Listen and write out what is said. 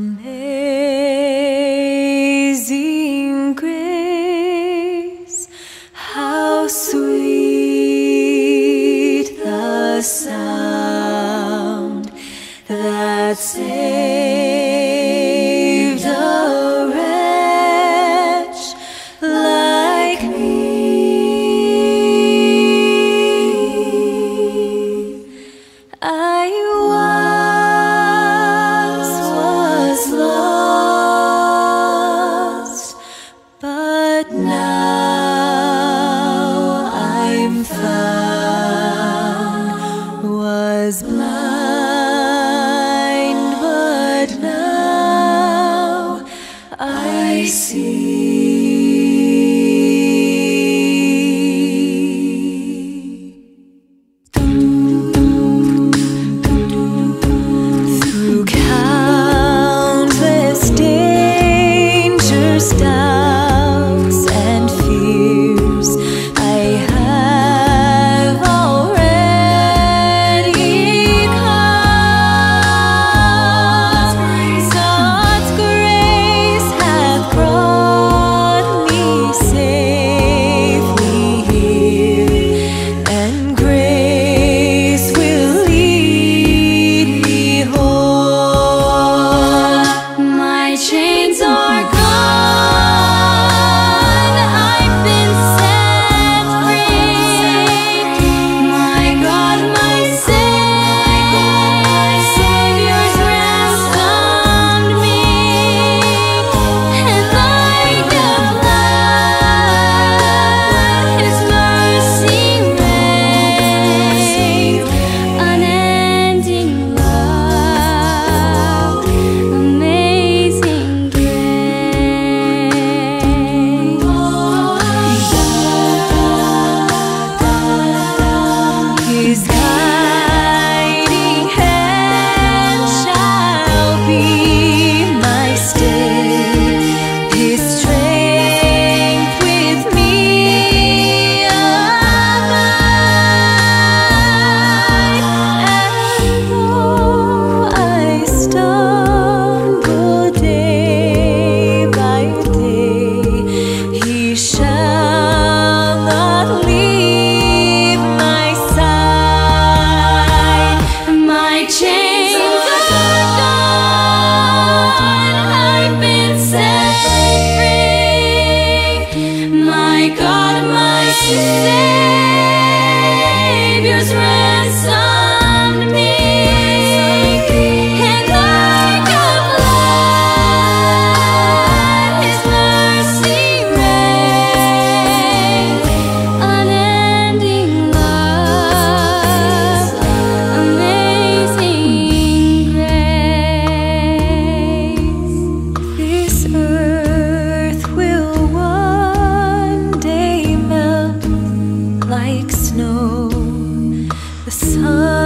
Amazing grace, how sweet the sound that saved. see. 曾